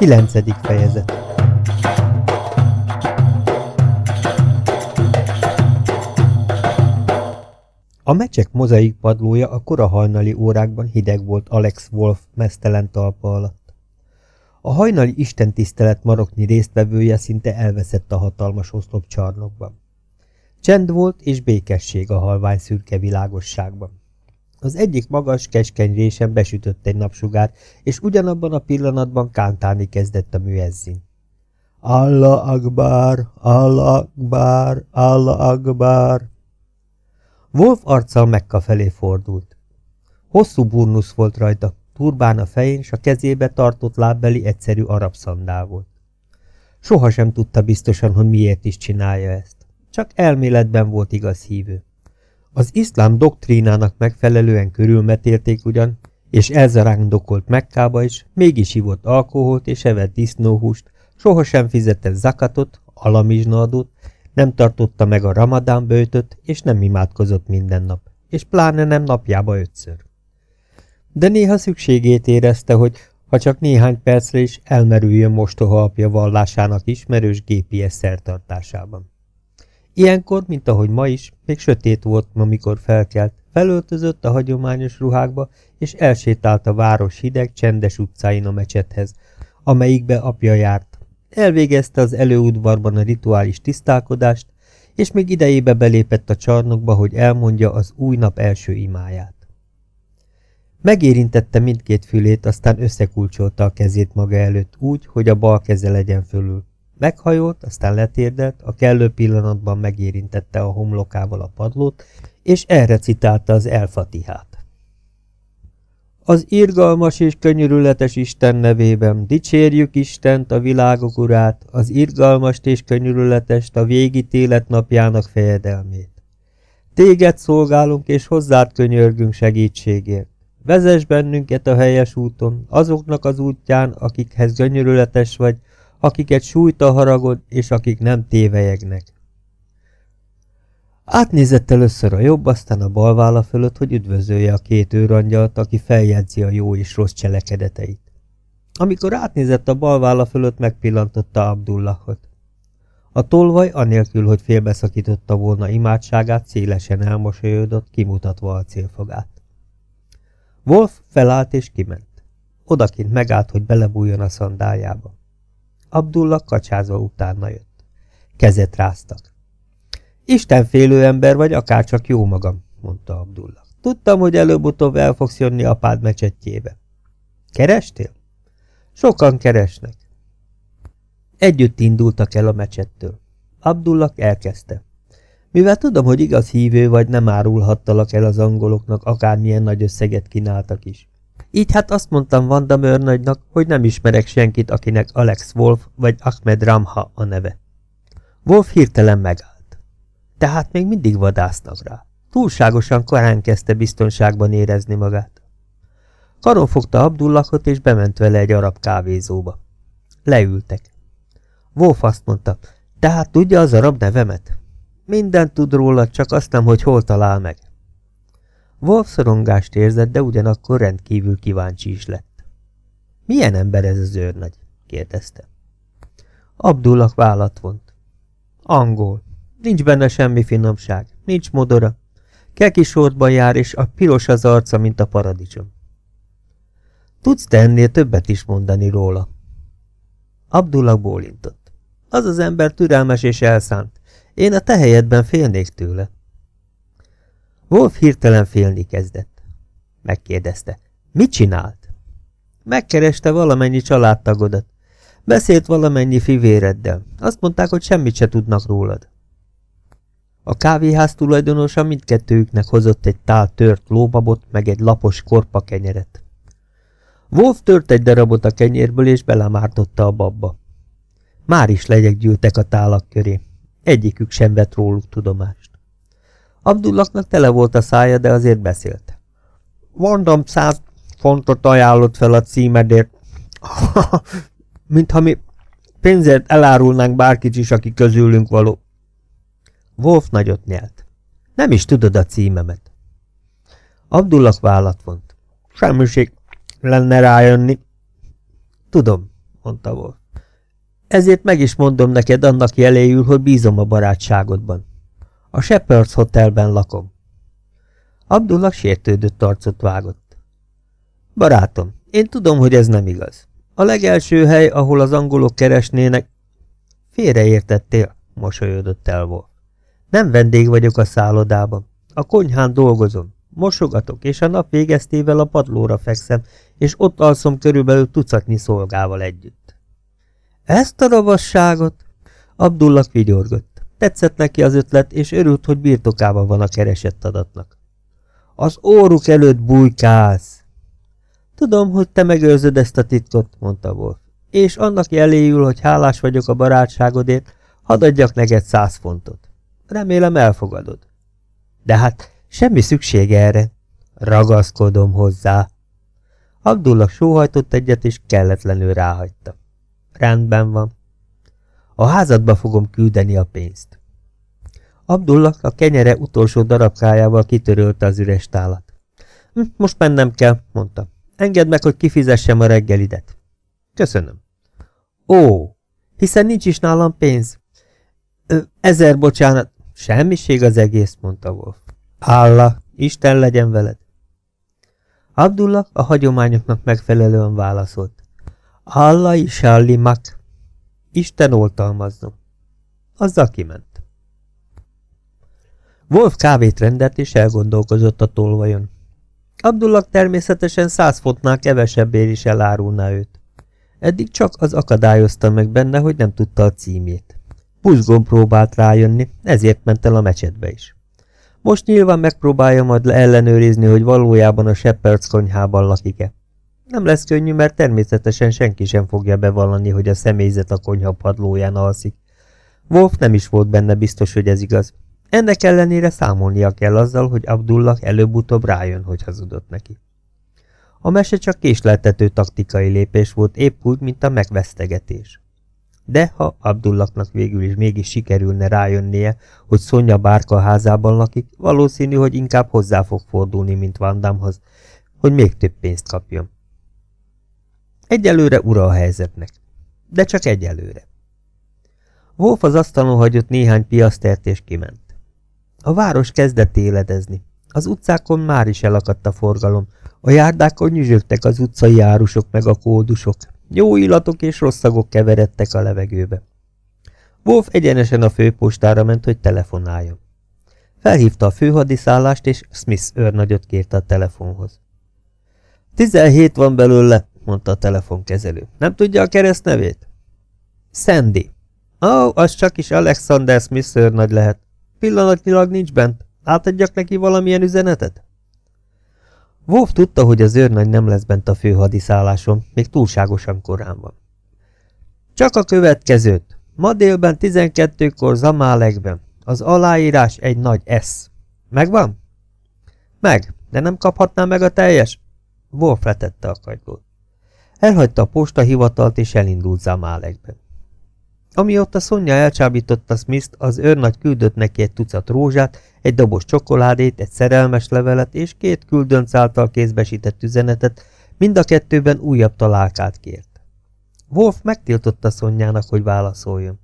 Kilencedik fejezet A mecsek mozaik padlója a kora hajnali órákban hideg volt Alex Wolf mesztelen talpa alatt. A hajnali istentisztelet maroknyi résztvevője szinte elveszett a hatalmas oszlop csarnokban. Csend volt és békesség a halvány szürke világosságban. Az egyik magas, keskeny résen besütött egy napsugár, és ugyanabban a pillanatban kántálni kezdett a műezzin. Allah Akbar, Allah Akbar, Allah Akbar. Wolf arccal Mekka felé fordult. Hosszú burnusz volt rajta, turbán a fején, s a kezébe tartott lábbeli egyszerű arab szandál volt. Soha sem tudta biztosan, hogy miért is csinálja ezt. Csak elméletben volt igaz hívő. Az iszlám doktrínának megfelelően körülmetélték ugyan, és elzarándokolt Mekkába is, mégis hívott alkoholt és evett disznóhúst, sohasem fizetett zakatot, alamizsnaadót, nem tartotta meg a ramadán bőtöt, és nem imádkozott minden nap, és pláne nem napjába ötször. De néha szükségét érezte, hogy ha csak néhány percre is elmerüljön mostoha apja vallásának ismerős GPS szertartásában. Ilyenkor, mint ahogy ma is, még sötét volt, amikor felkelt, felöltözött a hagyományos ruhákba, és elsétált a város hideg, csendes utcáin a mecsethez, amelyikbe apja járt. Elvégezte az előudvarban a rituális tisztálkodást, és még idejébe belépett a csarnokba, hogy elmondja az új nap első imáját. Megérintette mindkét fülét, aztán összekulcsolta a kezét maga előtt úgy, hogy a bal keze legyen fölül. Meghajolt, aztán letérdelt, a kellő pillanatban megérintette a homlokával a padlót, és elrecitálta az elfatihát. Az irgalmas és könyörületes Isten nevében dicsérjük Istent, a világok urát, az irgalmast és könyörületest, a végítélet napjának fejedelmét. Téged szolgálunk és hozzád könyörgünk segítségért. Vezess bennünket a helyes úton, azoknak az útján, akikhez könyörületes vagy, akiket sújt a haragod, és akik nem tévejegnek. Átnézett először a jobb, aztán a bal válla fölött, hogy üdvözölje a két őrangyalt, aki feljegyzi a jó és rossz cselekedeteit. Amikor átnézett a bal válla fölött, megpillantotta Abdullahot. A tolvaj, anélkül, hogy félbeszakította volna imádságát, szélesen elmosolyodott, kimutatva a célfogát. Wolf felállt és kiment. Odakint megállt, hogy belebújjon a szandájába. Abdullah kacsázva utána jött. Kezet ráztak. Isten félő ember vagy, akárcsak jó magam, mondta Abdullah. Tudtam, hogy előbb-utóbb el fogsz jönni apád mecsetjébe. Kerestél? Sokan keresnek. Együtt indultak el a mecsettől. Abdullah elkezdte. Mivel tudom, hogy igaz hívő vagy, nem árulhattalak el az angoloknak, akármilyen nagy összeget kínáltak is. Így hát azt mondtam Vanda Mörnagynak, hogy nem ismerek senkit, akinek Alex Wolf vagy Ahmed Ramha a neve. Wolf hirtelen megállt. Tehát még mindig vadásznak rá. Túlságosan korán kezdte biztonságban érezni magát. Karon fogta Abdullahot, és bement vele egy arab kávézóba. Leültek. Wolf azt mondta, tehát tudja az arab nevemet? Minden tud róla, csak azt nem, hogy hol talál meg. Wolf szorongást érzett, de ugyanakkor rendkívül kíváncsi is lett. Milyen ember ez az őrnagy? kérdezte. Abdullah vállat vont. Angol. Nincs benne semmi finomság. Nincs modora. Keki sortban jár, és a piros az arca, mint a paradicsom. Tudsz te ennél többet is mondani róla? Abdullah bólintott. Az az ember türelmes és elszánt. Én a te helyedben félnék tőle. Wolf hirtelen félni kezdett. Megkérdezte. Mit csinált? Megkereste valamennyi családtagodat. Beszélt valamennyi fivéreddel. Azt mondták, hogy semmit se tudnak rólad. A kávéház tulajdonosa mindkettőjüknek hozott egy tál tört lóbabot, meg egy lapos korpa kenyeret. Wolf tört egy darabot a kenyérből, és belemártotta a babba. Már is legyek gyűltek a tálak köré. Egyikük sem vett róluk tudomást. Abdullaknak tele volt a szája, de azért beszélt. Mondom, száz fontot ajánlott fel a címedért. Mintha mi pénzért elárulnánk bárkit is, aki közülünk való. Wolf nagyot nyelt. Nem is tudod a címemet. Abdullak vállat vont. Semmiség lenne rájönni. Tudom, mondta Wolf. Ezért meg is mondom neked annak jeléül, hogy bízom a barátságodban. A Shepherds Hotelben lakom. Abdullah sértődött arcot vágott. Barátom, én tudom, hogy ez nem igaz. A legelső hely, ahol az angolok keresnének... Félreértettél, mosolyodott el Wolf. Nem vendég vagyok a szállodában. A konyhán dolgozom. Mosogatok, és a nap végeztével a padlóra fekszem, és ott alszom körülbelül tucatnyi szolgával együtt. Ezt a ravasságot? Abdullah vigyorgott. Tetszett neki az ötlet, és örült, hogy birtokában van a keresett adatnak. Az óruk előtt bujkálsz! Tudom, hogy te megőrzöd ezt a titkot, mondta Wolf. És annak jeléül, hogy hálás vagyok a barátságodért, hadd adjak neked száz fontot. Remélem elfogadod. De hát semmi szüksége erre. Ragaszkodom hozzá. Abdullah sóhajtott egyet, és kelletlenül ráhagyta. Rendben van. A házadba fogom küldeni a pénzt. Abdullah a kenyere utolsó darabkájával kitörölte az üres tálat. Hm, most mennem kell, mondta. Engedd meg, hogy kifizessem a reggelidet. Köszönöm. Ó, hiszen nincs is nálam pénz. Ö, ezer bocsánat. Semmiség az egész, mondta Wolf. Hála, Isten legyen veled. Abdullah a hagyományoknak megfelelően válaszolt. Hála is mak. Isten oltalmazzon. Azzal kiment. Wolf kávét rendelt és elgondolkozott a tolvajon. Abdullah természetesen száz fontnál kevesebbért is elárulná őt. Eddig csak az akadályozta meg benne, hogy nem tudta a címét. Buzgón próbált rájönni, ezért ment el a mecsetbe is. Most nyilván megpróbálja majd ellenőrizni, hogy valójában a Shepherds konyhában lakik-e. Nem lesz könnyű, mert természetesen senki sem fogja bevallani, hogy a személyzet a konyha padlóján alszik. Wolf nem is volt benne biztos, hogy ez igaz. Ennek ellenére számolnia kell azzal, hogy Abdullah előbb-utóbb rájön, hogy hazudott neki. A mese csak késleltető taktikai lépés volt, épp úgy, mint a megvesztegetés. De ha Abdullaknak végül is mégis sikerülne rájönnie, hogy Szonya bárka házában lakik, valószínű, hogy inkább hozzá fog fordulni, mint Vandamhoz, hogy még több pénzt kapjon. Egyelőre ura a helyzetnek. De csak egyelőre. Wolf az asztalon hagyott néhány piasztert és kiment. A város kezdett éledezni. Az utcákon már is elakadt a forgalom. A járdákon nyüzsögtek az utcai árusok meg a kódusok. Jó illatok és rossz szagok keveredtek a levegőbe. Wolf egyenesen a főpostára ment, hogy telefonáljon. Felhívta a főhadiszállást, és Smith őrnagyot kérte a telefonhoz. Tizenhét van belőle, mondta a telefonkezelő. Nem tudja a keresztnevét? Sandy. Ó, oh, az csak is Alexander Smith őrnagy lehet. Pillanatnyilag nincs bent. Átadjak neki valamilyen üzenetet? Wolf tudta, hogy az őrnagy nem lesz bent a főhadiszálláson, még túlságosan korán van. Csak a következőt. Ma délben 12-kor Zamálekben. Az aláírás egy nagy S. Megvan? Meg, de nem kaphatná meg a teljes? Wolf letette a kagylót. Elhagyta a postahivatalt és elindult Zamálekben. Amióta Szonya elcsábította Smith-t, az őrnagy küldött neki egy tucat rózsát, egy doboz csokoládét, egy szerelmes levelet és két küldönc által kézbesített üzenetet, mind a kettőben újabb találkát kért. Wolf megtiltotta Szonyának, hogy válaszoljon.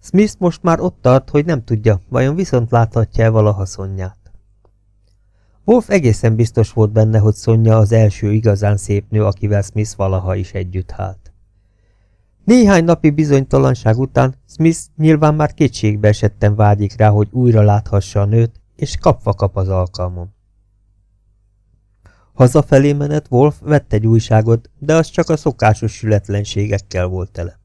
Smith most már ott tart, hogy nem tudja, vajon viszont láthatja-e valaha Szonyát. Wolf egészen biztos volt benne, hogy Szonya az első igazán szép nő, akivel Smith valaha is együtt hált. Néhány napi bizonytalanság után Smith nyilván már kétségbe esetten vágyik rá, hogy újra láthassa a nőt, és kapva kap az alkalmon. Hazafelé menet Wolf vett egy újságot, de az csak a szokásos sületlenségekkel volt tele.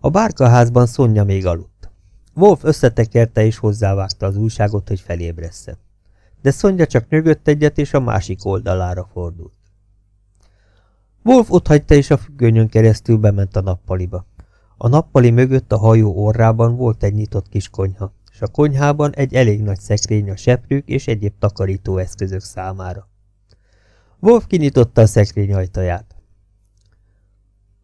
A bárkaházban Szonya még aludt. Wolf összetekerte és hozzávágta az újságot, hogy felébressze. De Szonya csak nyögött egyet, és a másik oldalára fordult. Wolf otthagyta és a függönyön keresztül bement a nappaliba. A nappali mögött a hajó orrában volt egy nyitott kis konyha, és a konyhában egy elég nagy szekrény a seprők és egyéb takarító eszközök számára. Wolf kinyitotta a szekrény ajtaját.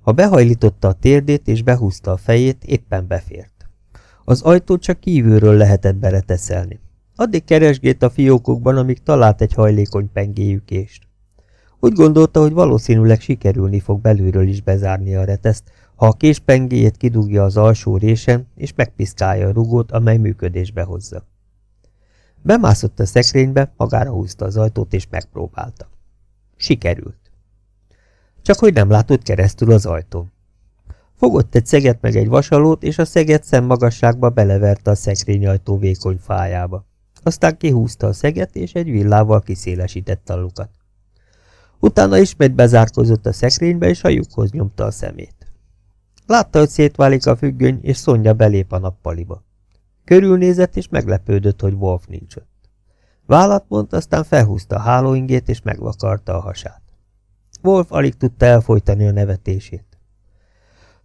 Ha behajlította a térdét és behúzta a fejét, éppen befért. Az ajtót csak kívülről lehetett beleteszelni. Addig keresgélt a fiókokban, amíg talált egy hajlékony pengéjükést. Úgy gondolta, hogy valószínűleg sikerülni fog belülről is bezárni a reteszt, ha a késpengéjét kidugja az alsó résen, és megpiszkálja a rugót, amely működésbe hozza. Bemászott a szekrénybe, magára húzta az ajtót, és megpróbálta. Sikerült. Csak hogy nem látott keresztül az ajtón. Fogott egy szeget meg egy vasalót, és a szeget szemmagasságba beleverte a szekrényajtó vékony fájába. Aztán kihúzta a szeget, és egy villával kiszélesítette a lukat. Utána ismét bezárkozott a szekrénybe, és a lyukhoz nyomta a szemét. Látta, hogy szétválik a függöny, és Szonya belép a nappaliba. Körülnézett, és meglepődött, hogy Wolf nincs ott. Vállat mondta, aztán felhúzta a hálóingét, és megvakarta a hasát. Wolf alig tudta elfolytani a nevetését.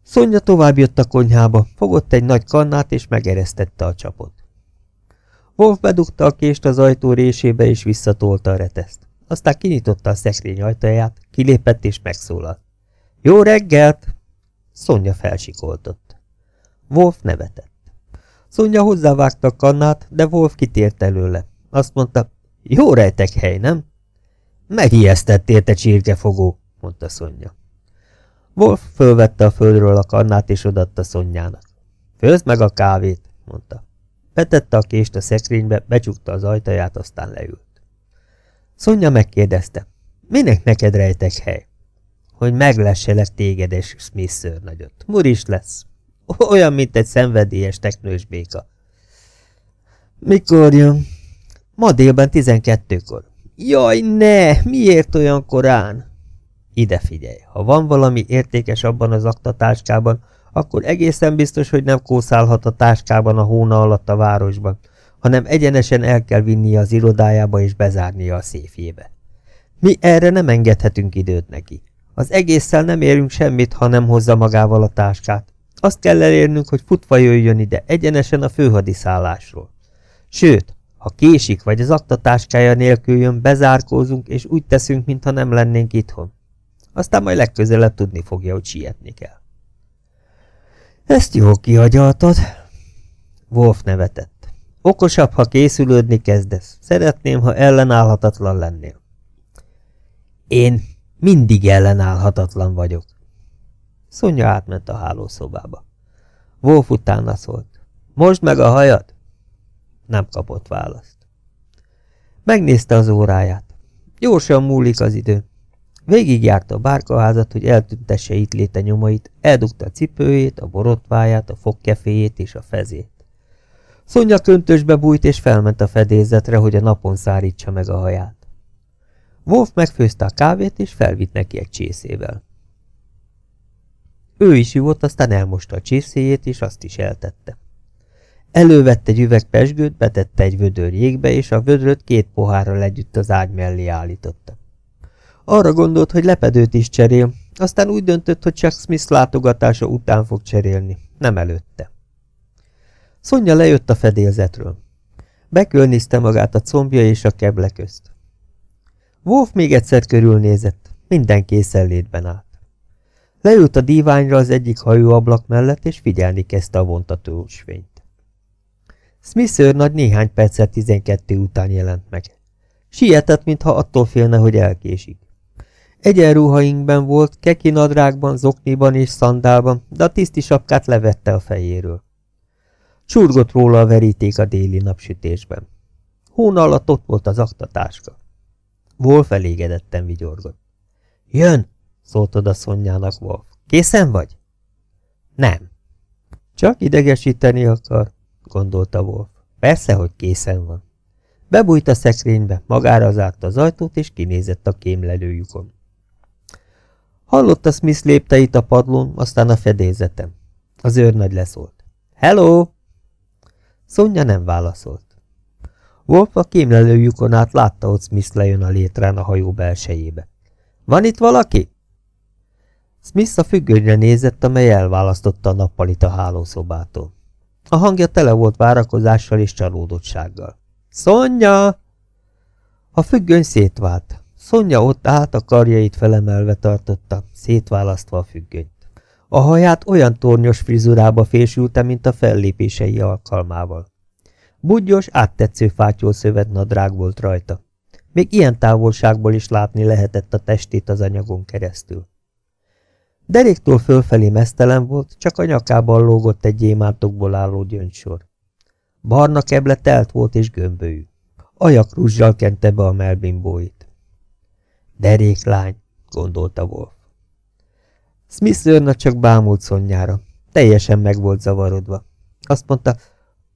Szonya tovább jött a konyhába, fogott egy nagy kannát, és megeresztette a csapot. Wolf bedugta a kést az ajtó résébe, és visszatolta a reteszt. Aztán kinyitotta a szekrény ajtaját, kilépett és megszólalt. Jó reggelt! Szonya felsikoltott. Wolf nevetett. Szonya hozzávágta a kannát, de Wolf kitért előle. Azt mondta, jó rejtek hely, nem? Megijesztettél, te csirkefogó, mondta Szonya. Wolf fölvette a földről a kannát és odatta Szonyának. Főzd meg a kávét, mondta. Betette a kést a szekrénybe, becsukta az ajtaját, aztán leült. Szonya megkérdezte, minek neked rejtek hely? Hogy meglesselek téged és Smith szörnagyot. Muris lesz. Olyan, mint egy szenvedélyes teknős béka. Mikor jön? Ma délben tizenkettőkor. Jaj, ne! Miért olyan korán? Ide figyelj, ha van valami értékes abban az aktatáskában, akkor egészen biztos, hogy nem kószálhat a táskában a hóna alatt a városban, hanem egyenesen el kell vinnie az irodájába és bezárnia a széfjébe. Mi erre nem engedhetünk időt neki. Az egésszel nem érünk semmit, ha nem hozza magával a táskát. Azt kell elérnünk, hogy futva jöjjön ide, egyenesen a főhadiszállásról. Sőt, ha késik, vagy az aktatáskája nélkül jön, bezárkózunk, és úgy teszünk, mintha nem lennénk itthon. Aztán majd legközelebb tudni fogja, hogy sietni kell. Ezt jó kiagyaltad. Wolf nevetett. Okosabb, ha készülődni kezdesz. Szeretném, ha ellenállhatatlan lennél. Én mindig ellenállhatatlan vagyok. Szonya átment a hálószobába. Wolf utána szólt. Most meg a hajad? Nem kapott választ. Megnézte az óráját. Gyorsan múlik az idő. Végigjárta a bárkaházat, hogy eltüntesse itt léte nyomait, eldugta a cipőjét, a borotváját, a fogkeféjét és a fezét. Szonya köntösbe bújt és felment a fedélzetre, hogy a napon szárítsa meg a haját. Wolf megfőzte a kávét és felvitt neki egy csészével. Ő is júott, aztán elmosta a csészéjét, és azt is eltette. Elővette egy üveg pesgőt, betette egy vödör jégbe, és a vödröt két pohárral együtt az ágy mellé állította. Arra gondolt, hogy lepedőt is cserél, aztán úgy döntött, hogy csak Smith látogatása után fog cserélni, nem előtte. Szonya lejött a fedélzetről. Bekölniszte magát a combja és a keble közt. Wolf még egyszer körülnézett, minden készenlétben állt. Leült a díványra az egyik hajóablak mellett, és figyelni kezdte a vontatós fényt. Smith őrnagy néhány perccel tizenkettő után jelent meg. Sietett, mintha attól félne, hogy elkésik. Egyenruhainkben volt, keki nadrágban, zokniban és szandálban, de a tiszti sapkát levette a fejéről. Csurgott róla a veríték a déli napsütésben. Hóna alatt ott volt az aktatáska. Wolf elégedetten vigyorgott. Jön! szólt oda Szonyának Wolf. Készen vagy? Nem. Csak idegesíteni akar, gondolta Wolf. Persze, hogy készen van. Bebújt a szekrénybe, magára zárt az ajtót, és kinézett a kémlelőjukon. Hallotta Smith lépteit a padlón, aztán a fedélzetem. Az őrnagy leszólt. Hello! Szonya nem válaszolt. Wolf a kémlelőjukon át látta, hogy Smith lejön a létrán a hajó belsejébe. Van itt valaki? Smith a függönyre nézett, amely elválasztotta a nappalit a hálószobától. A hangja tele volt várakozással és csalódottsággal. Szonya! A függöny szétvált. Szonya ott állt, a karjait felemelve tartotta, szétválasztva a függönyt. A haját olyan tornyos frizurába fésülte, mint a fellépései alkalmával. Budgyos, áttetsző fátyol szövet nadrág volt rajta. Még ilyen távolságból is látni lehetett a testét az anyagon keresztül. Deréktól fölfelé mesztelen volt, csak a nyakában lógott egy gyémántokból álló gyöngysor. Barna keble telt volt és gömbölyű. Ajakrúzsal kente be a melbimbóit. Derék lány, gondolta Wolf. Smith őrna csak bámult szonyára. Teljesen meg volt zavarodva. Azt mondta,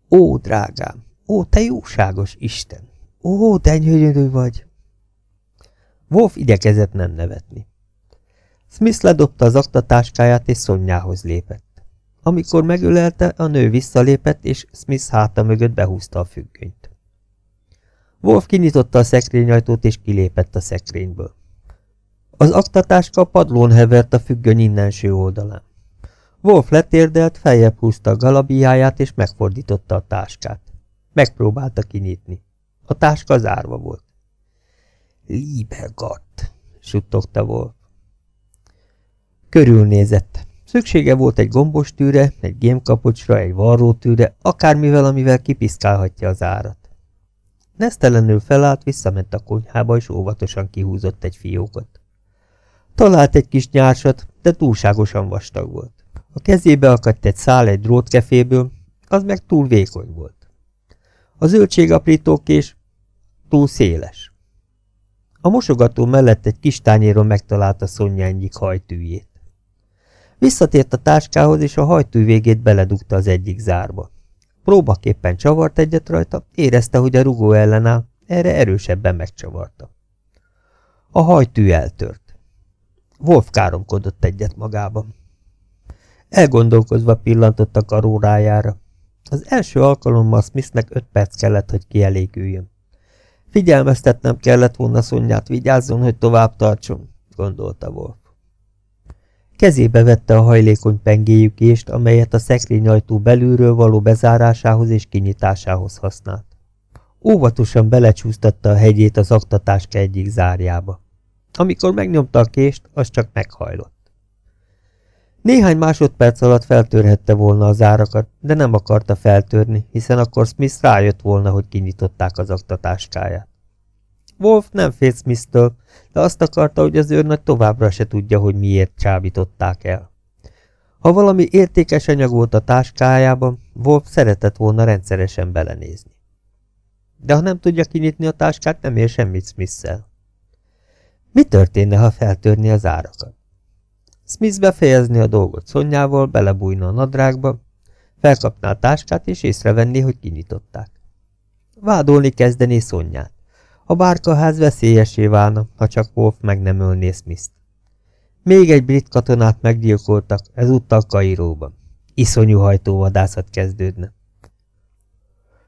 ó, drágám, ó, te jóságos Isten, ó, de gyönyörű vagy. Wolf igyekezett nem nevetni. Smith ledobta az aktatáskáját és Szonyához lépett. Amikor megölelte, a nő visszalépett, és Smith háta mögött behúzta a függönyt. Wolf kinyitotta a szekrényajtót, és kilépett a szekrényből. Az aktatáska padlón hevert a függöny innenső oldalán. Wolf letérdelt, feljebb húzta a galabiáját, és megfordította a táskát. Megpróbálta kinyitni. A táska zárva volt. Liebergott, suttogta Wolf. Körülnézett. Szüksége volt egy gombos tűre, egy gémkapocsra, egy varrótűre, akármivel, amivel kipiszkálhatja az árat. Nesztelenül felállt, visszament a konyhába, és óvatosan kihúzott egy fiókot. Talált egy kis nyársat, de túlságosan vastag volt. A kezébe akadt egy szál egy drótkeféből, az meg túl vékony volt. A zöldségaprítókés túl széles. A mosogató mellett egy kis tányéron megtalálta Szonya egyik hajtűjét. Visszatért a táskához, és a hajtű végét beledugta az egyik zárba. Próbaképpen csavart egyet rajta, érezte, hogy a rugó ellenáll, erre erősebben megcsavarta. A hajtű eltört. Wolf káromkodott egyet magában. Elgondolkozva pillantott a karórájára. Az első alkalommal Smithnek öt perc kellett, hogy kielégüljön. Figyelmeztetnem kellett volna Szonyát, vigyázzon, hogy tovább tartson, gondolta Wolf. Kezébe vette a hajlékony pengéjükést, amelyet a szekrényajtó belülről való bezárásához és kinyitásához használt. Óvatosan belecsúsztatta a hegyét az aktatáska egyik zárjába. Amikor megnyomta a kést, az csak meghajlott. Néhány másodperc alatt feltörhette volna az árakat, de nem akarta feltörni, hiszen akkor Smith rájött volna, hogy kinyitották az aktatáskáját. Wolf nem félt Smith-től, de azt akarta, hogy az őrnagy továbbra se tudja, hogy miért csábították el. Ha valami értékes anyag volt a táskájában, Wolf szeretett volna rendszeresen belenézni. De ha nem tudja kinyitni a táskát, nem ér semmit Smith-szel. Mi történne, ha feltörni az árakat? Smith befejezni a dolgot Szonyával, belebújna a nadrágba, felkapná a táskát és észrevenni, hogy kinyitották. Vádolni kezdené Szonyát. A bárkaház veszélyesé válna, ha csak Wolf meg nem ölné Smith-t. Még egy brit katonát meggyilkoltak, ezúttal Kairóban. Iszonyú hajtóvadászat kezdődne.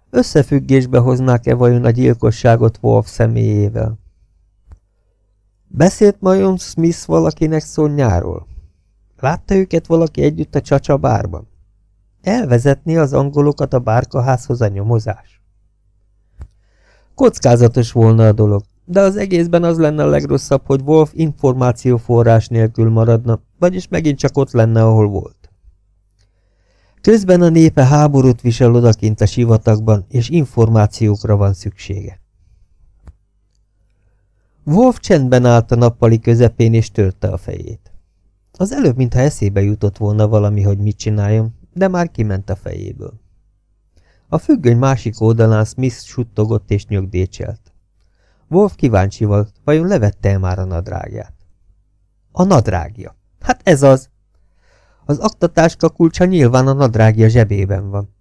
Összefüggésbe hoznák-e vajon a gyilkosságot Wolf személyével? Beszélt majon Smith valakinek szonyáról? Látta őket valaki együtt a csacsabárban? Elvezetni az angolokat a bárkaházhoz a nyomozás? Kockázatos volna a dolog, de az egészben az lenne a legrosszabb, hogy Wolf információforrás nélkül maradna, vagyis megint csak ott lenne, ahol volt. Közben a népe háborút visel odakint a sivatagban, és információkra van szüksége. Wolf csendben állt a nappali közepén, és törte a fejét. Az előbb, mintha eszébe jutott volna valami, hogy mit csináljon, de már kiment a fejéből. A függöny másik oldalán Smith suttogott és nyögdécselt. Wolf kíváncsi volt, vajon levette -e már a nadrágját. A nadrágja. Hát ez az. Az aktatáska kulcsa nyilván a nadrágja zsebében van.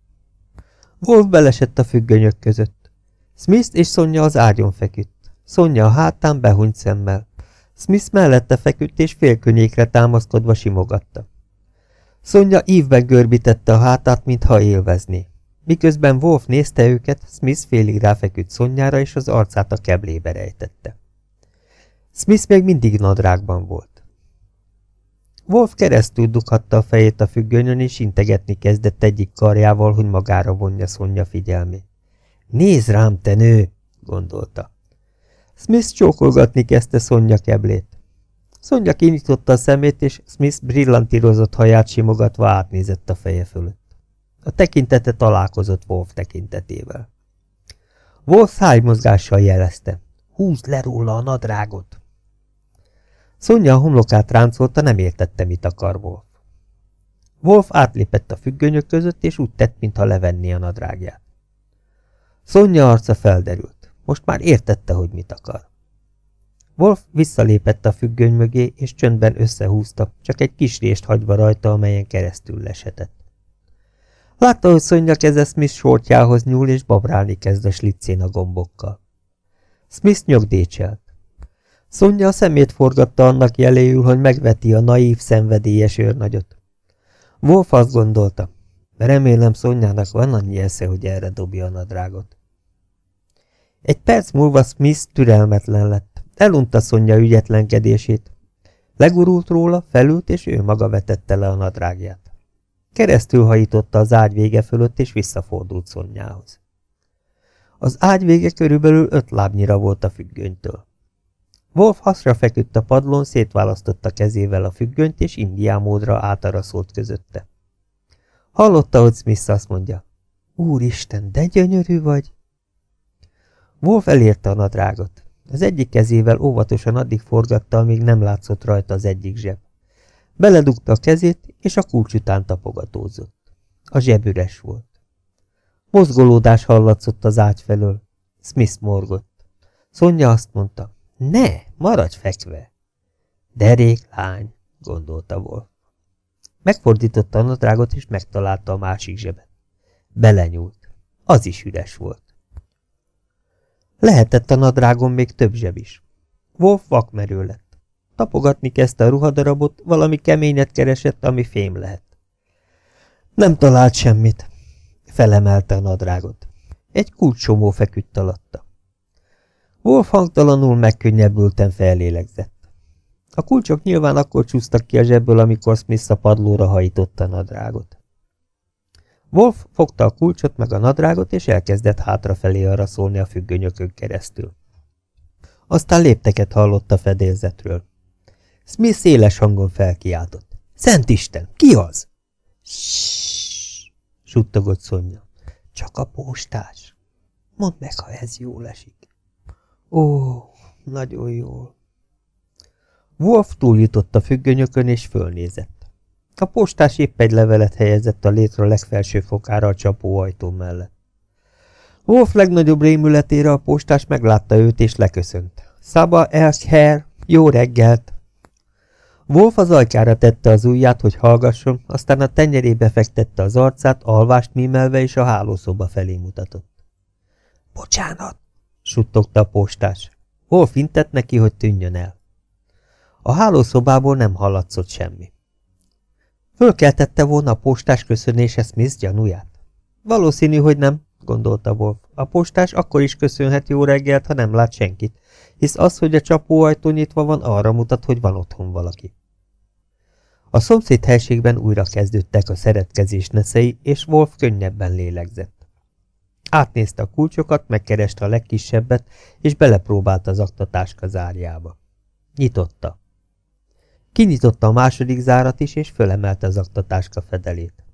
Wolf belesett a függönyök között. Smith és Sonja az ágyon feküdt. Sonja a hátán behunyt szemmel. Smith mellette feküdt és félkönyékre támaszkodva simogatta. Sonja ívben görbítette a hátát, mintha élvezné. Miközben Wolf nézte őket, Smith félig ráfeküdt Szonyára, és az arcát a keblébe rejtette. Smith még mindig nadrágban volt. Wolf keresztül dughatta a fejét a függönyön, és integetni kezdett egyik karjával, hogy magára vonja Szonya figyelmét. Nézd rám, te nő! gondolta. Smith csókolgatni kezdte Szonya keblét. Szonya kinyitotta a szemét, és Smith brillantírozott haját simogatva átnézett a feje fölött. A tekintete találkozott Wolf tekintetével. Wolf szájmozgással jelezte. húzd le róla a nadrágot! Szonya a homlokát ráncolta, nem értette, mit akar Wolf. Wolf átlépett a függönyök között, és úgy tett, mintha levenni a nadrágját. Szonya arca felderült. Most már értette, hogy mit akar. Wolf visszalépett a függöny mögé, és csöndben összehúzta, csak egy kis rést hagyva rajta, amelyen keresztül lesetett. Látta, hogy Szonya keze Smith sortjához nyúl, és babrálni kezd a slicén a gombokkal. Smith nyögdécselt. Szonya a szemét forgatta annak jeléül, hogy megveti a naív, szenvedélyes őrnagyot. Wolf azt gondolta, remélem Szonyának van annyi esze, hogy erre dobja a nadrágot. Egy perc múlva Smith türelmetlen lett. Elunta Szonya ügyetlenkedését. Legurult róla, felült, és ő maga vetette le a nadrágját. Keresztül hajította az ágy vége fölött, és visszafordult Szonyához. Az ágy vége körülbelül öt lábnyira volt a függönytől. Wolf hasra feküdt a padlón, szétválasztotta kezével a függönyt, és indiámódra átaraszolt közötte. Hallotta, hogy Smith azt mondja, Úristen, de gyönyörű vagy! Wolf elérte a nadrágot. Az egyik kezével óvatosan addig forgatta, amíg nem látszott rajta az egyik zseb. Beledugta a kezét, és a kulcs után tapogatózott. A zseb volt. Mozgolódás hallatszott az ágy felől. Smith morgott. Szonya azt mondta, ne, maradj fekve. Derék lány, gondolta Wolf. Megfordította a nadrágot, és megtalálta a másik zsebet. Belenyúlt. Az is üres volt. Lehetett a nadrágon még több zseb is. Wolf vakmerő lett. Tapogatni kezdte a ruhadarabot, valami keményet keresett, ami fém lehet. Nem talált semmit. Felemelte a nadrágot. Egy kulcsomó feküdt alatta. Wolf hangtalanul megkönnyebbülten fellélegzett. A kulcsok nyilván akkor csúsztak ki a zsebből, amikor Smith a padlóra hajította a nadrágot. Wolf fogta a kulcsot meg a nadrágot, és elkezdett hátrafelé arra szólni a függönyökön keresztül. Aztán lépteket hallott a fedélzetről. Smith széles hangon felkiáltott. Szent Isten, ki az? Ssss, suttogott Szonya. Csak a postás. Mondd meg, ha ez jól esik. Ó, nagyon jól. Wolf túljutott a függönyökön, és fölnézett. A postás épp egy levelet helyezett a létre legfelső fokára a csapóajtó mellett. Wolf legnagyobb rémületére a postás meglátta őt és leköszönt. Szaba Elkher, jó reggelt! Wolf az ajkára tette az ujját, hogy hallgasson, aztán a tenyerébe fektette az arcát, alvást mímelve és a hálószoba felé mutatott. Bocsánat, suttogta a postás. Wolf intett neki, hogy tűnjön el. A hálószobából nem hallatszott semmi. Fölkeltette volna a postás köszönése Smith gyanúját? Valószínű, hogy nem, gondolta Wolf. A postás akkor is köszönhet jó reggelt, ha nem lát senkit, hisz az, hogy a csapóajtó nyitva van, arra mutat, hogy van otthon valaki. A szomszéd helységben újra kezdődtek a szeretkezés neszei, és Wolf könnyebben lélegzett. Átnézte a kulcsokat, megkereste a legkisebbet, és belepróbált az aktatáska zárjába. Nyitotta. Kinyitotta a második zárat is, és fölemelte az aktatáska fedelét.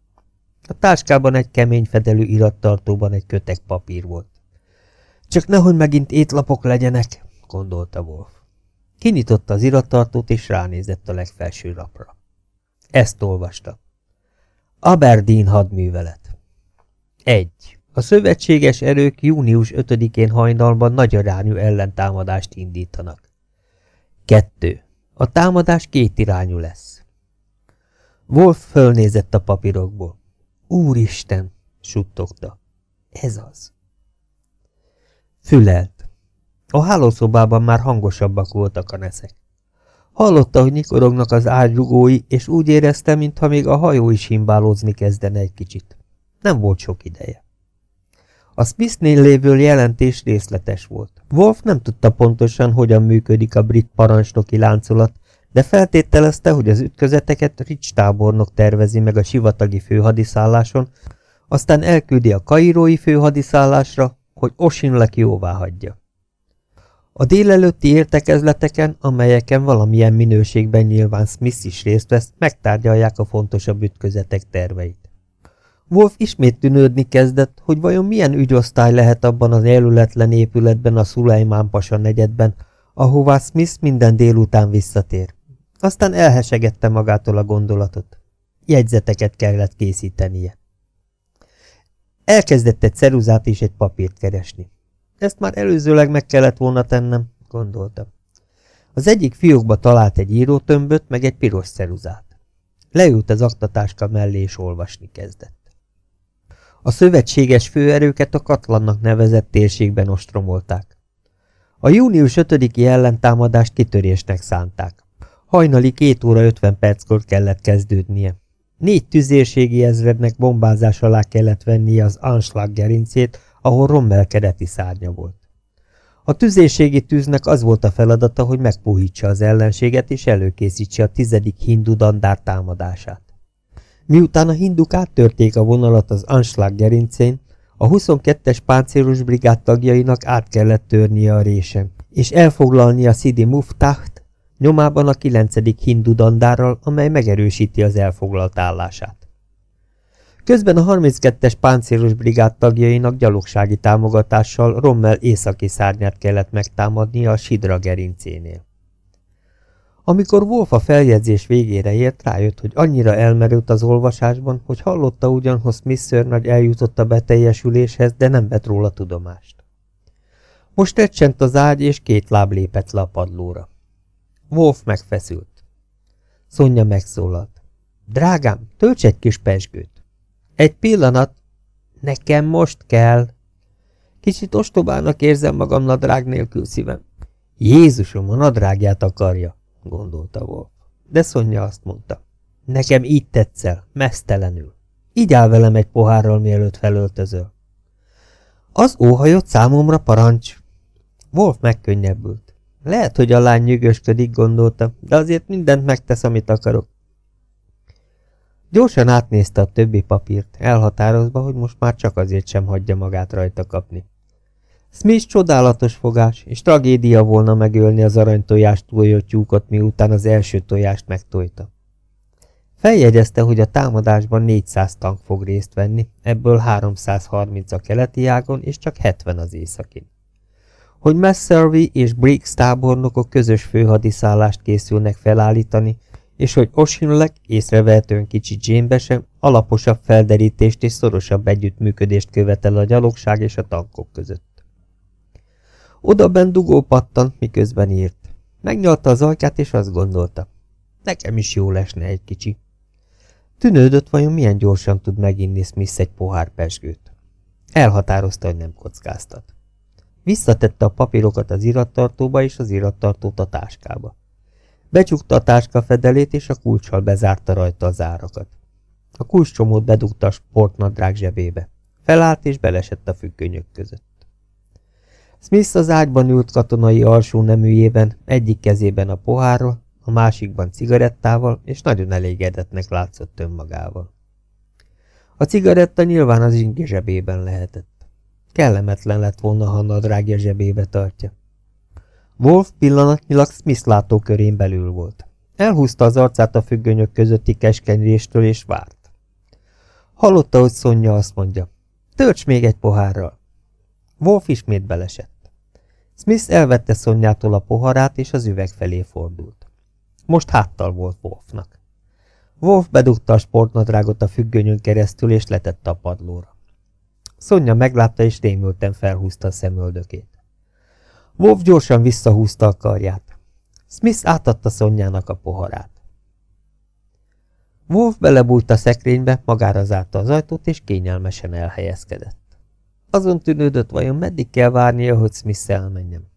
A táskában egy kemény fedelű irattartóban egy kötek papír volt. Csak nehogy megint étlapok legyenek, gondolta Wolf. Kinyitotta az irattartót, és ránézett a legfelső lapra. Ezt olvasta. Aberdeen hadművelet. 1. A szövetséges erők június 5-én hajnalban nagy arányú ellentámadást indítanak. 2. A támadás kétirányú lesz. Wolf fölnézett a papírokból. Úristen, suttogta. Ez az. Fülelt. A hálószobában már hangosabbak voltak a neszek. Hallotta, hogy nyikorognak az ágyrugói, és úgy érezte, mintha még a hajó is himbálózni kezdene egy kicsit. Nem volt sok ideje. A Smithnél lévő jelentés részletes volt. Wolf nem tudta pontosan, hogyan működik a brit parancsnoki láncolat, de feltételezte, hogy az ütközeteket Rich tábornok tervezi meg a sivatagi főhadiszálláson, aztán elküldi a kairói főhadiszállásra, hogy Osinlek jóvá hagyja. A délelőtti értekezleteken, amelyeken valamilyen minőségben nyilván Smith is részt vesz, megtárgyalják a fontosabb ütközetek terveit. Wolf ismét tűnődni kezdett, hogy vajon milyen ügyosztály lehet abban az élületlen épületben a Szulajmán Pasa negyedben, ahová Smith minden délután visszatér. Aztán elhesegette magától a gondolatot. Jegyzeteket kellett készítenie. Elkezdett egy ceruzát és egy papírt keresni. Ezt már előzőleg meg kellett volna tennem, gondolta. Az egyik fiókba talált egy írótömböt, meg egy piros ceruzát. Leült az aktatáska mellé, és olvasni kezdett. A szövetséges főerőket a Katlannak nevezett térségben ostromolták. A június 5-i ellentámadást kitörésnek szánták. Hajnali két óra 50 perckor kellett kezdődnie. Négy tüzérségi ezrednek bombázás alá kellett vennie az Anschlag gerincét, ahol Rommel kereti szárnya volt. A tüzérségi tűznek az volt a feladata, hogy megpuhítsa az ellenséget és előkészítse a tizedik hindu dandár támadását. Miután a hinduk áttörték a vonalat az Anschlag gerincén, a 22-es páncélos brigád tagjainak át kellett törnie a résen, és elfoglalni a Sidi Muftaht, nyomában a 9. hindu dandárral, amely megerősíti az elfoglalt állását. Közben a 32-es páncélos brigád tagjainak gyalogsági támogatással Rommel északi szárnyát kellett megtámadnia a Sidra gerincénél. Amikor Wolf a feljegyzés végére ért, rájött, hogy annyira elmerült az olvasásban, hogy hallotta ugyan, hogy nagy eljutott a beteljesüléshez, de nem vett róla tudomást. Most recsent az ágy, és két láb lépett le a padlóra. Wolf megfeszült. Szonya megszólalt. Drágám, tölts egy kis pesgőt. Egy pillanat. Nekem most kell. Kicsit ostobának érzem magam nadrág nélkül szívem. Jézusom, a nadrágját akarja, gondolta Wolf. De Szonya azt mondta. Nekem így tetszel, mesztelenül. Így áll velem egy pohárral, mielőtt felöltözöl. Az óhajott számomra parancs. Wolf megkönnyebbült. Lehet, hogy a lány nyűgösködik, gondolta, de azért mindent megtesz, amit akarok. Gyorsan átnézte a többi papírt, elhatározva, hogy most már csak azért sem hagyja magát rajta kapni. Smith csodálatos fogás, és tragédia volna megölni az aranytojást túljött tyúkot, miután az első tojást megtojta. Feljegyezte, hogy a támadásban 400 tank fog részt venni, ebből 330 a keleti ágon, és csak 70 az északin. Hogy Messervy és Briggs tábornokok közös főhadiszállást készülnek felállítani, és hogy Osinlek észrevehetően kicsi Jane sem alaposabb felderítést és szorosabb együttműködést követel a gyalogság és a tankok között. Oda bent dugó pattant, miközben írt. Megnyalta az ajkát, és azt gondolta. Nekem is jó lesne egy kicsi. Tűnődött vajon milyen gyorsan tud meginni Smith egy pohár pesgőt. Elhatározta, hogy nem kockáztat. Visszatette a papírokat az irattartóba és az irattartót a táskába. Becsukta a táska fedelét, és a kulcssal bezárta rajta az árakat. A kulcscsomót bedugta a sportnadrág zsebébe. Felállt, és belesett a függönyök között. Smith az ágyban ült katonai alsó neműjében, egyik kezében a pohárral, a másikban cigarettával, és nagyon elégedetnek látszott önmagával. A cigaretta nyilván az ingi zsebében lehetett. Kellemetlen lett volna, ha a nadrágja zsebébe tartja. Wolf pillanatnyilag Smith látókörén belül volt. Elhúzta az arcát a függönyök közötti keskenyréstől, és várt. Hallotta, hogy Szonya azt mondja, tölts még egy pohárral. Wolf ismét belesett. Smith elvette Szonyától a poharát, és az üveg felé fordult. Most háttal volt Wolfnak. Wolf bedugta a sportnadrágot a függönyön keresztül, és letette a padlóra. Szonya meglátta, és rémülten felhúzta a szemöldökét. Wolf gyorsan visszahúzta a karját. Smith átadta Szonyának a poharát. Wolf belebújt a szekrénybe, magára zárta az ajtót, és kényelmesen elhelyezkedett. Azon tűnődött, vajon meddig kell várnia, hogy Smith elmenjen.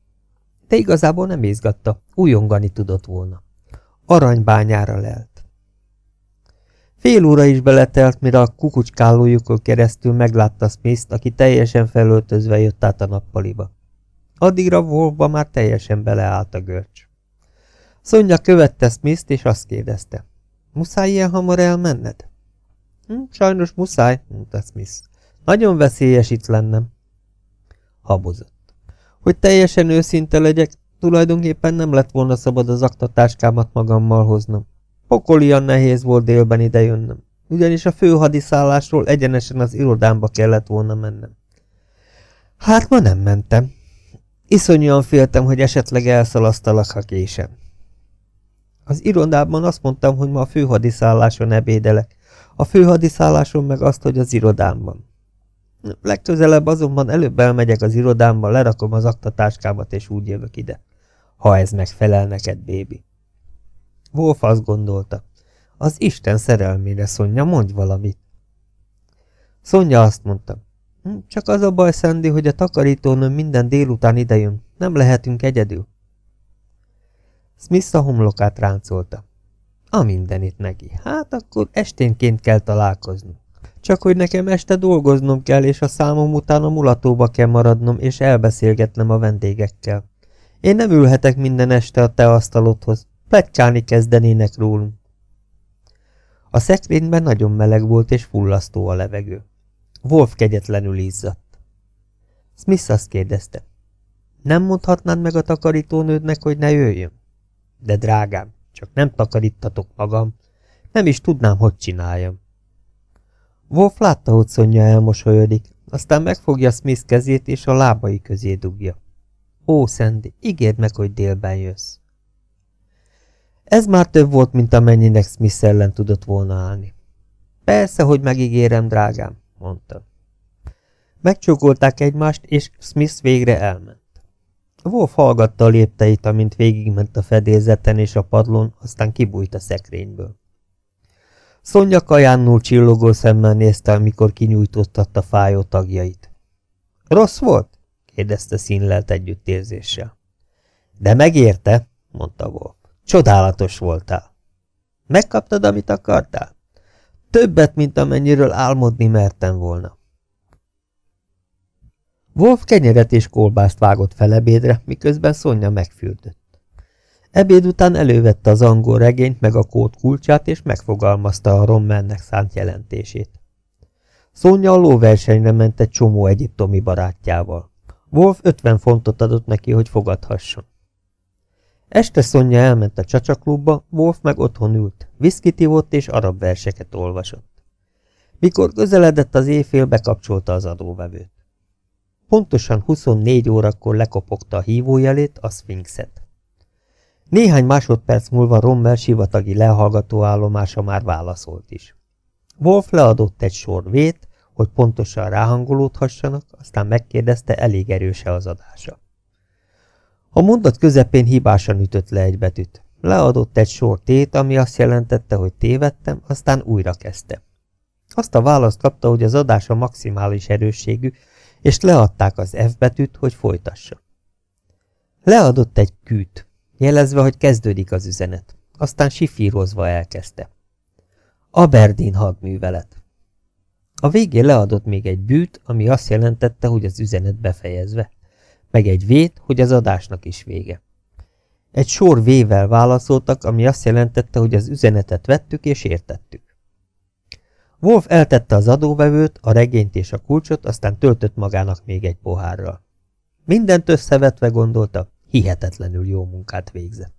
De igazából nem izgatta, újongani tudott volna. Aranybányára lelt. Fél óra is beletelt, mire a kukucskálójukon keresztül meglátta Smith-t, aki teljesen felöltözve jött át a nappaliba. Addigra Wolfba már teljesen beleállt a görcs. Szonya követte Smith-t, és azt kérdezte. Muszáj ilyen hamar elmenned? Hm, sajnos muszáj, mondta Smith. Nagyon veszélyes itt lennem. Habozott. Hogy teljesen őszinte legyek, tulajdonképpen nem lett volna szabad az aktatáskámat magammal hoznom. Pokolian nehéz volt délben idejönnöm. ugyanis a főhadiszállásról egyenesen az irodámba kellett volna mennem. Hát ma nem mentem. Iszonyúan féltem, hogy esetleg elszalasztalak, ha késem. Az irodában azt mondtam, hogy ma a főhadiszálláson ebédelek, a főhadiszálláson meg azt, hogy az irodámban. Legközelebb azonban előbb elmegyek az irodámba, lerakom az aktatáskámat, és úgy jövök ide. Ha ez megfelel neked, bébi. Wolf azt gondolta. Az Isten szerelmére, Szonya, mondj valamit. Szonya azt mondta. Hm, csak az a baj, Szendi, hogy a takarítónő minden délután idejön. Nem lehetünk egyedül. Smith a homlokát ráncolta. A mindenit neki. Hát akkor esténként kell találkozni. Csak hogy nekem este dolgoznom kell, és a számom után a mulatóba kell maradnom, és elbeszélgetnem a vendégekkel. Én nem ülhetek minden este a te asztalodhoz. Pletykálni kezdenének rólunk. A szekrényben nagyon meleg volt, és fullasztó a levegő. Wolf kegyetlenül izzadt. Smith azt kérdezte. Nem mondhatnád meg a takarítónődnek, hogy ne jöjjön? De drágám, csak nem takarítatok magam. Nem is tudnám, hogy csináljam. Wolf látta, hogy Szonya elmosolyodik, aztán megfogja Smith kezét, és a lábai közé dugja. Ó, Sandy, ígérd meg, hogy délben jössz. Ez már több volt, mint amennyinek Smith ellen tudott volna állni. Persze, hogy megígérem, drágám, mondta. Megcsókolták egymást, és Smith végre elment. Wolf hallgatta a lépteit, amint végigment a fedélzeten és a padlón, aztán kibújt a szekrényből. Szonya kajánul csillogó szemmel nézte, amikor kinyújtottatta fájó tagjait. Rossz volt? kérdezte színlelt együttérzéssel. De megérte, mondta Wolf. Csodálatos voltál. Megkaptad, amit akartál? Többet, mint amennyiről álmodni mertem volna. Wolf kenyeret és kolbászt vágott fel ebédre, miközben Szonya megfürdött. Ebéd után elővette az angol regényt meg a kód kulcsát, és megfogalmazta a rommelnek szánt jelentését. Szonya a lóversenyre ment egy csomó egyiptomi barátjával. Wolf 50 fontot adott neki, hogy fogadhasson. Este Szonya elment a csacsaklubba, Wolf meg otthon ült, viszkit ivott és arab verseket olvasott. Mikor közeledett az éjfél, bekapcsolta az adóvevőt. Pontosan 24 órakor lekopogta a hívójelét, a Sphinxet. Néhány másodperc múlva Rommel sivatagi lehallgató állomása már válaszolt is. Wolf leadott egy sor vét, hogy pontosan ráhangolódhassanak, aztán megkérdezte, elég erőse az adása. A mondat közepén hibásan ütött le egy betűt. Leadott egy sor tét, ami azt jelentette, hogy tévedtem, aztán újra kezdte. Azt a választ kapta, hogy az adás a maximális erősségű, és leadták az F betűt, hogy folytassa. Leadott egy kűt, jelezve, hogy kezdődik az üzenet. Aztán sifírozva elkezdte. Aberdeen hadművelet. A végén leadott még egy bűt, ami azt jelentette, hogy az üzenet befejezve, meg egy vét, hogy az adásnak is vége. Egy sor vével válaszoltak, ami azt jelentette, hogy az üzenetet vettük és értettük. Wolf eltette az adóvevőt, a regényt és a kulcsot, aztán töltött magának még egy pohárral. Mindent összevetve gondolta, hihetetlenül jó munkát végzett.